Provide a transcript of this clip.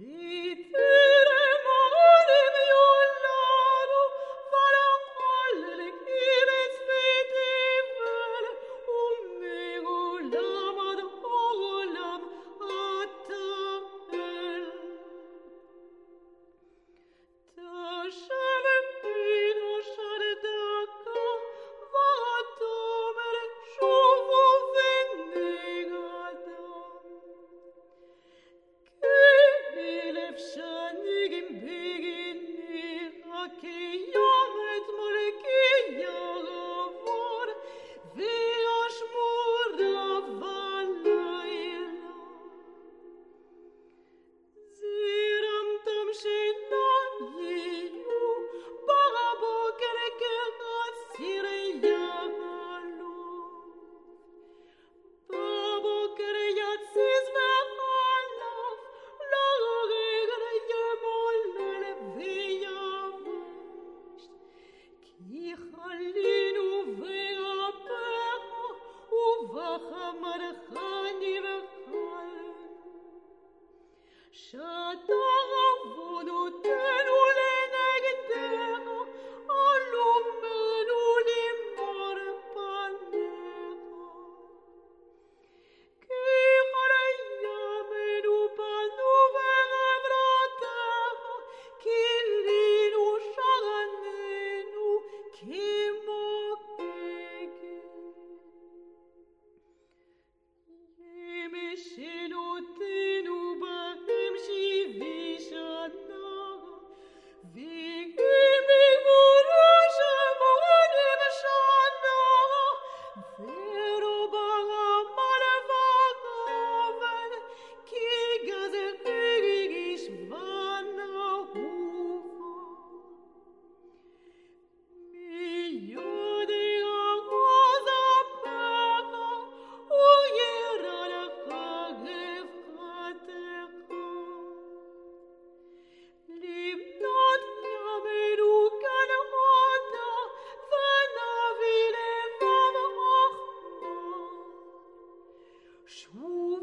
Yeah. king. mărhănivă cal. Și Ooh.